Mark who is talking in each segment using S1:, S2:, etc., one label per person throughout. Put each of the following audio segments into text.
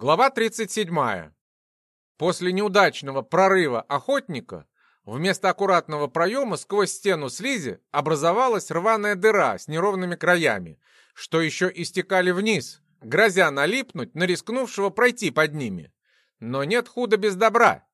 S1: Глава 37. После неудачного прорыва охотника вместо аккуратного проема сквозь стену слизи образовалась рваная дыра с неровными краями, что еще истекали вниз, грозя налипнуть на рискнувшего пройти под ними. Но нет худа без добра.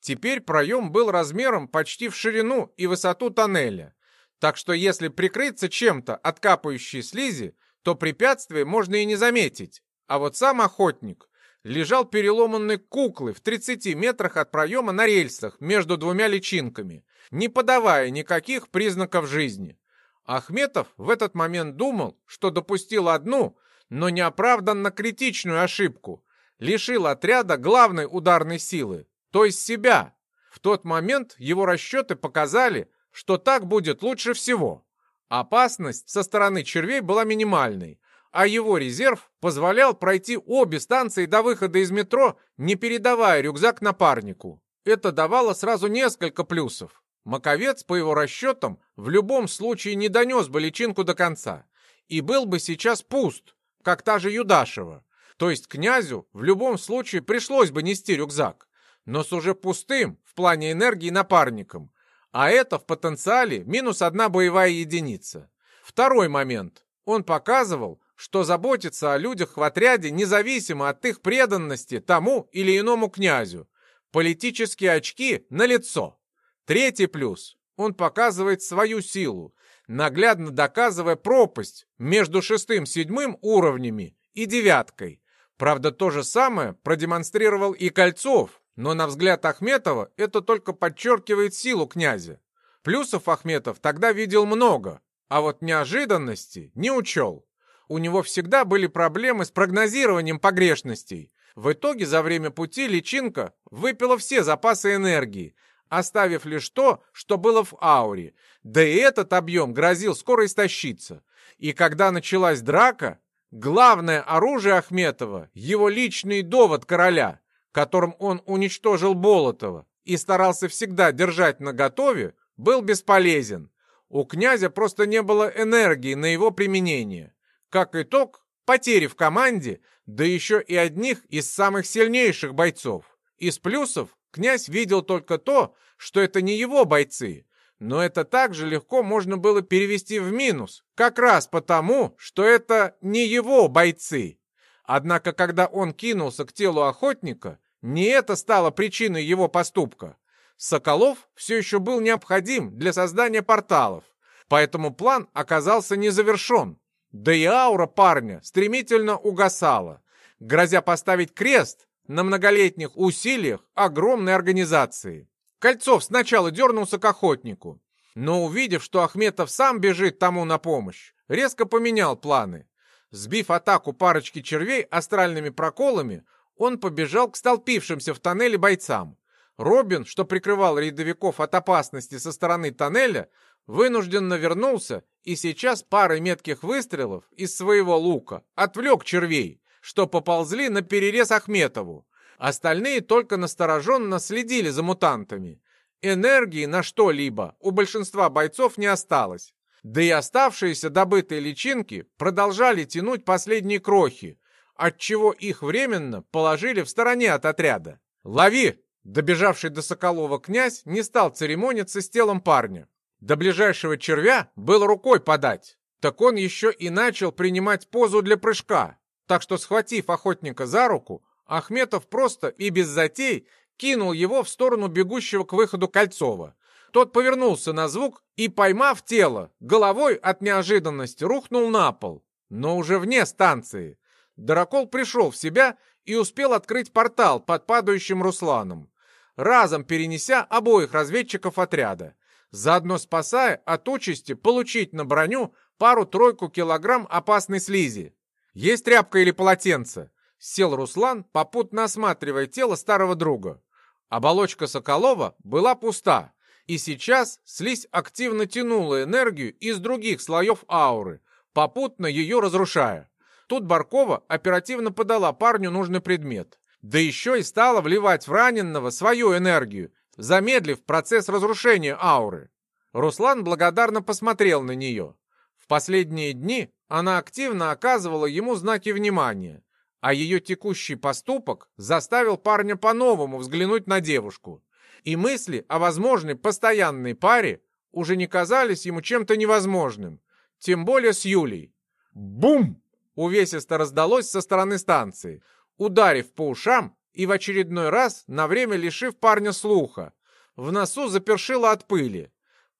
S1: Теперь проем был размером почти в ширину и высоту тоннеля, так что если прикрыться чем-то от капающей слизи, то препятствие можно и не заметить. А вот сам охотник лежал переломанной куклы в 30 метрах от проема на рельсах между двумя личинками, не подавая никаких признаков жизни. Ахметов в этот момент думал, что допустил одну, но неоправданно критичную ошибку. Лишил отряда главной ударной силы, то есть себя. В тот момент его расчеты показали, что так будет лучше всего. Опасность со стороны червей была минимальной, а его резерв позволял пройти обе станции до выхода из метро, не передавая рюкзак напарнику. Это давало сразу несколько плюсов. Маковец, по его расчетам, в любом случае не донес бы личинку до конца и был бы сейчас пуст, как та же Юдашева. То есть князю в любом случае пришлось бы нести рюкзак, но с уже пустым в плане энергии напарником, а это в потенциале минус одна боевая единица. Второй момент. Он показывал, что заботится о людях в отряде независимо от их преданности тому или иному князю. Политические очки на лицо. Третий плюс. Он показывает свою силу, наглядно доказывая пропасть между шестым-седьмым уровнями и девяткой. Правда, то же самое продемонстрировал и Кольцов, но на взгляд Ахметова это только подчеркивает силу князя. Плюсов Ахметов тогда видел много, а вот неожиданности не учел у него всегда были проблемы с прогнозированием погрешностей. В итоге за время пути личинка выпила все запасы энергии, оставив лишь то, что было в ауре. Да и этот объем грозил скоро истощиться. И когда началась драка, главное оружие Ахметова, его личный довод короля, которым он уничтожил Болотова и старался всегда держать наготове, был бесполезен. У князя просто не было энергии на его применение. Как итог, потери в команде, да еще и одних из самых сильнейших бойцов. Из плюсов князь видел только то, что это не его бойцы, но это также легко можно было перевести в минус, как раз потому, что это не его бойцы. Однако, когда он кинулся к телу охотника, не это стало причиной его поступка. Соколов все еще был необходим для создания порталов, поэтому план оказался не завершен. Да и аура парня стремительно угасала, грозя поставить крест на многолетних усилиях огромной организации. Кольцов сначала дернулся к охотнику, но увидев, что Ахметов сам бежит тому на помощь, резко поменял планы. Сбив атаку парочки червей астральными проколами, он побежал к столпившимся в тоннеле бойцам. Робин, что прикрывал рядовиков от опасности со стороны тоннеля, вынужденно вернулся и сейчас парой метких выстрелов из своего лука отвлек червей, что поползли на перерез Ахметову. Остальные только настороженно следили за мутантами. Энергии на что-либо у большинства бойцов не осталось. Да и оставшиеся добытые личинки продолжали тянуть последние крохи, отчего их временно положили в стороне от отряда. «Лови!» Добежавший до Соколова князь не стал церемониться с телом парня. До ближайшего червя было рукой подать. Так он еще и начал принимать позу для прыжка. Так что, схватив охотника за руку, Ахметов просто и без затей кинул его в сторону бегущего к выходу Кольцова. Тот повернулся на звук и, поймав тело, головой от неожиданности рухнул на пол, но уже вне станции. Дракол пришел в себя и успел открыть портал под падающим Русланом, разом перенеся обоих разведчиков отряда заодно спасая от участи получить на броню пару-тройку килограмм опасной слизи. «Есть тряпка или полотенце?» Сел Руслан, попутно осматривая тело старого друга. Оболочка Соколова была пуста, и сейчас слизь активно тянула энергию из других слоев ауры, попутно ее разрушая. Тут Баркова оперативно подала парню нужный предмет. Да еще и стала вливать в раненного свою энергию, замедлив процесс разрушения ауры. Руслан благодарно посмотрел на нее. В последние дни она активно оказывала ему знаки внимания, а ее текущий поступок заставил парня по-новому взглянуть на девушку. И мысли о возможной постоянной паре уже не казались ему чем-то невозможным, тем более с Юлей. Бум! Увесисто раздалось со стороны станции, ударив по ушам и в очередной раз на время лишив парня слуха. В носу запершило от пыли.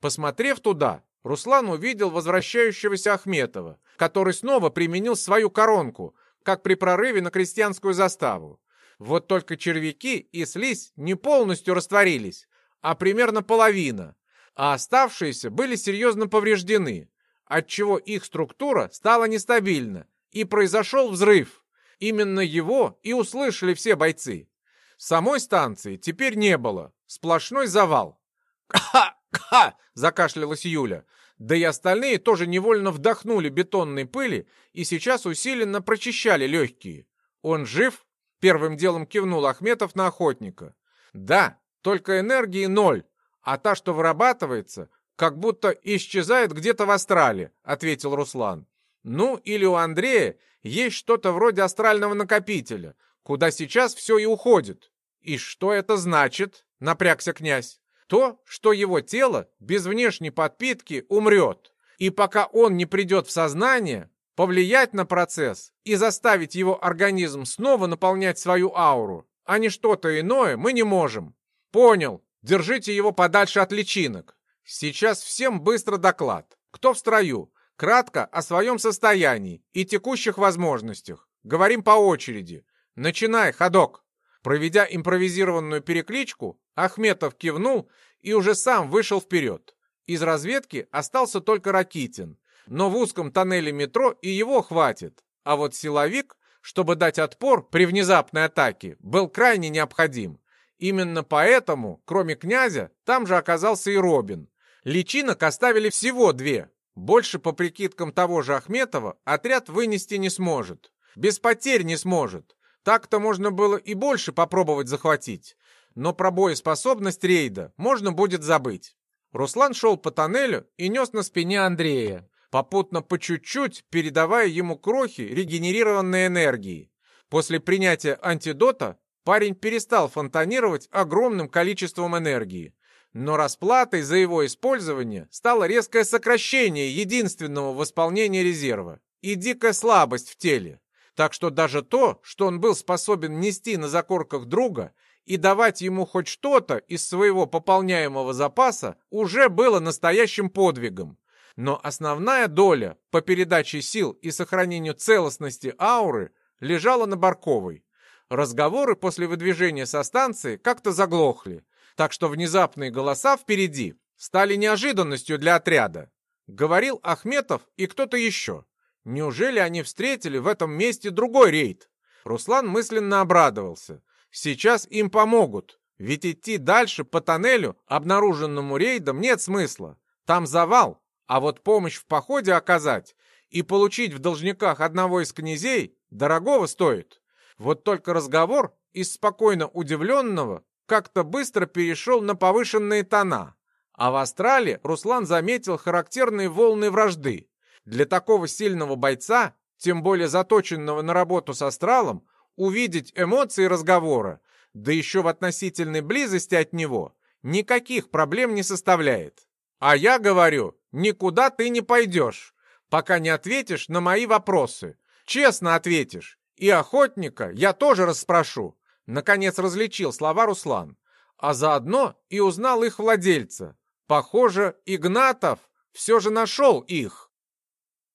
S1: Посмотрев туда, Руслан увидел возвращающегося Ахметова, который снова применил свою коронку, как при прорыве на крестьянскую заставу. Вот только червяки и слизь не полностью растворились, а примерно половина, а оставшиеся были серьезно повреждены, отчего их структура стала нестабильна, и произошел взрыв. Именно его и услышали все бойцы. Самой станции теперь не было, сплошной завал. «Ха-ха!» — закашлялась Юля. Да и остальные тоже невольно вдохнули бетонной пыли и сейчас усиленно прочищали легкие. «Он жив?» — первым делом кивнул Ахметов на охотника. «Да, только энергии ноль, а та, что вырабатывается, как будто исчезает где-то в астрале», — ответил Руслан. «Ну, или у Андрея есть что-то вроде астрального накопителя, куда сейчас все и уходит». «И что это значит?» — напрягся князь то, что его тело без внешней подпитки умрет. И пока он не придет в сознание, повлиять на процесс и заставить его организм снова наполнять свою ауру, а не что-то иное, мы не можем. Понял. Держите его подальше от личинок. Сейчас всем быстро доклад. Кто в строю? Кратко о своем состоянии и текущих возможностях. Говорим по очереди. Начинай, ходок. Проведя импровизированную перекличку, Ахметов кивнул и уже сам вышел вперед. Из разведки остался только Ракитин, но в узком тоннеле метро и его хватит. А вот силовик, чтобы дать отпор при внезапной атаке, был крайне необходим. Именно поэтому, кроме князя, там же оказался и Робин. Личинок оставили всего две. Больше, по прикидкам того же Ахметова, отряд вынести не сможет. Без потерь не сможет. Так-то можно было и больше попробовать захватить но про боеспособность рейда можно будет забыть. Руслан шел по тоннелю и нес на спине Андрея, попутно по чуть-чуть передавая ему крохи регенерированной энергии. После принятия антидота парень перестал фонтанировать огромным количеством энергии, но расплатой за его использование стало резкое сокращение единственного восполнения резерва и дикая слабость в теле. Так что даже то, что он был способен нести на закорках друга, и давать ему хоть что-то из своего пополняемого запаса уже было настоящим подвигом. Но основная доля по передаче сил и сохранению целостности ауры лежала на Барковой. Разговоры после выдвижения со станции как-то заглохли, так что внезапные голоса впереди стали неожиданностью для отряда. Говорил Ахметов и кто-то еще. Неужели они встретили в этом месте другой рейд? Руслан мысленно обрадовался. Сейчас им помогут, ведь идти дальше по тоннелю, обнаруженному рейдом, нет смысла. Там завал, а вот помощь в походе оказать и получить в должниках одного из князей дорогого стоит. Вот только разговор из спокойно удивленного как-то быстро перешел на повышенные тона. А в астрале Руслан заметил характерные волны вражды. Для такого сильного бойца, тем более заточенного на работу с астралом, увидеть эмоции разговора, да еще в относительной близости от него, никаких проблем не составляет. А я говорю, никуда ты не пойдешь, пока не ответишь на мои вопросы. Честно ответишь. И охотника я тоже расспрошу. Наконец различил слова Руслан. А заодно и узнал их владельца. Похоже, Игнатов все же нашел их.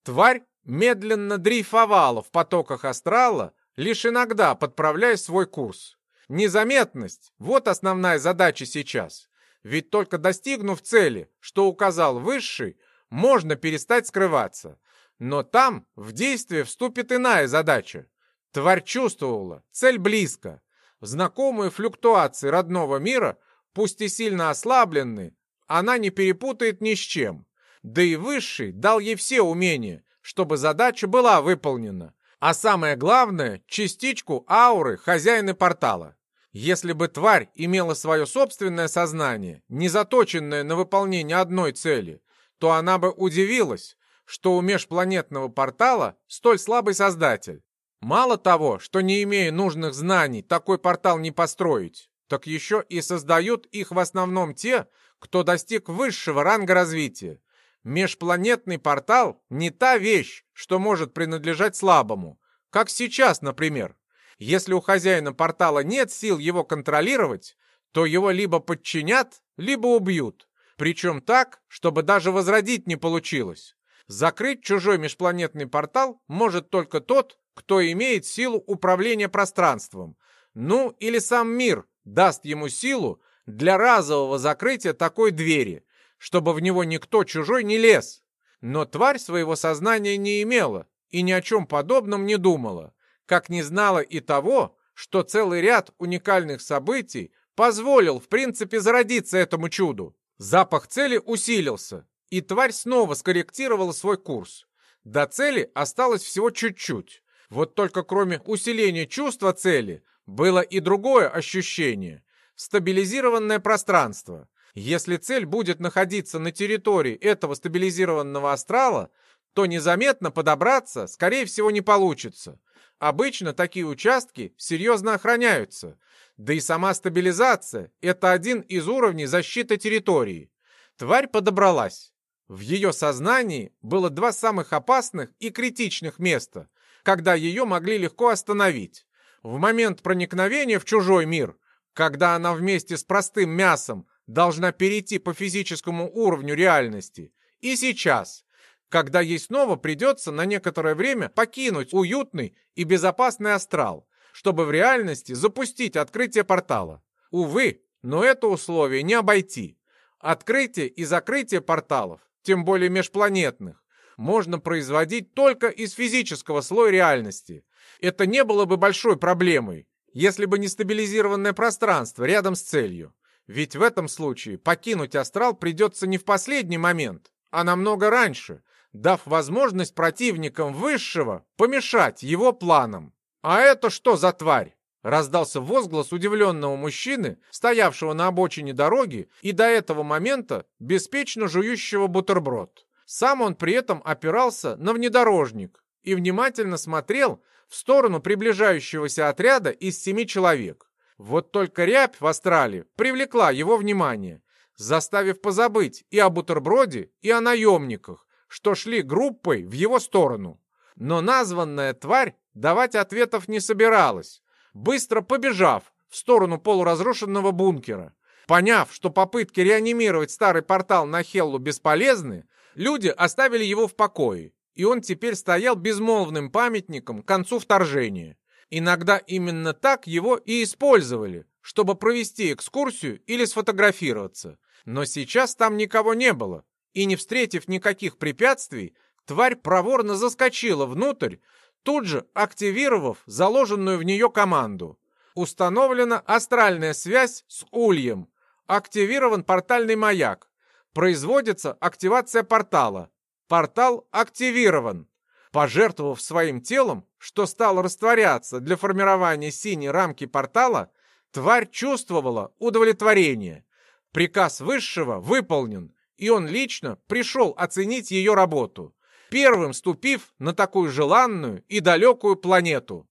S1: Тварь медленно дрейфовала в потоках астрала, лишь иногда подправляя свой курс. Незаметность – вот основная задача сейчас. Ведь только достигнув цели, что указал Высший, можно перестать скрываться. Но там в действие вступит иная задача. Тварь чувствовала, цель близко. Знакомые флюктуации родного мира, пусть и сильно ослабленные, она не перепутает ни с чем. Да и Высший дал ей все умения, чтобы задача была выполнена. А самое главное, частичку ауры хозяина портала. Если бы тварь имела свое собственное сознание, не заточенное на выполнение одной цели, то она бы удивилась, что у межпланетного портала столь слабый создатель. Мало того, что не имея нужных знаний, такой портал не построить, так еще и создают их в основном те, кто достиг высшего ранга развития. Межпланетный портал не та вещь, что может принадлежать слабому, как сейчас, например. Если у хозяина портала нет сил его контролировать, то его либо подчинят, либо убьют. Причем так, чтобы даже возродить не получилось. Закрыть чужой межпланетный портал может только тот, кто имеет силу управления пространством. Ну, или сам мир даст ему силу для разового закрытия такой двери, чтобы в него никто чужой не лез. Но тварь своего сознания не имела и ни о чем подобном не думала, как не знала и того, что целый ряд уникальных событий позволил, в принципе, зародиться этому чуду. Запах цели усилился, и тварь снова скорректировала свой курс. До цели осталось всего чуть-чуть. Вот только кроме усиления чувства цели, было и другое ощущение – стабилизированное пространство. Если цель будет находиться на территории этого стабилизированного астрала, то незаметно подобраться, скорее всего, не получится. Обычно такие участки серьезно охраняются. Да и сама стабилизация – это один из уровней защиты территории. Тварь подобралась. В ее сознании было два самых опасных и критичных места, когда ее могли легко остановить. В момент проникновения в чужой мир, когда она вместе с простым мясом должна перейти по физическому уровню реальности, и сейчас, когда ей снова придется на некоторое время покинуть уютный и безопасный астрал, чтобы в реальности запустить открытие портала. Увы, но это условие не обойти. Открытие и закрытие порталов, тем более межпланетных, можно производить только из физического слоя реальности. Это не было бы большой проблемой, если бы не стабилизированное пространство рядом с целью. Ведь в этом случае покинуть астрал придется не в последний момент, а намного раньше, дав возможность противникам высшего помешать его планам. «А это что за тварь?» Раздался возглас удивленного мужчины, стоявшего на обочине дороги и до этого момента беспечно жующего бутерброд. Сам он при этом опирался на внедорожник и внимательно смотрел в сторону приближающегося отряда из семи человек. Вот только рябь в астрале привлекла его внимание, заставив позабыть и о бутерброде, и о наемниках, что шли группой в его сторону. Но названная тварь давать ответов не собиралась, быстро побежав в сторону полуразрушенного бункера. Поняв, что попытки реанимировать старый портал на Хеллу бесполезны, люди оставили его в покое, и он теперь стоял безмолвным памятником к концу вторжения. Иногда именно так его и использовали, чтобы провести экскурсию или сфотографироваться. Но сейчас там никого не было, и не встретив никаких препятствий, тварь проворно заскочила внутрь, тут же активировав заложенную в нее команду. Установлена астральная связь с Ульем. Активирован портальный маяк. Производится активация портала. Портал активирован. Пожертвовав своим телом, что стало растворяться для формирования синей рамки портала, тварь чувствовала удовлетворение. Приказ Высшего выполнен, и он лично пришел оценить ее работу, первым ступив на такую желанную и далекую планету.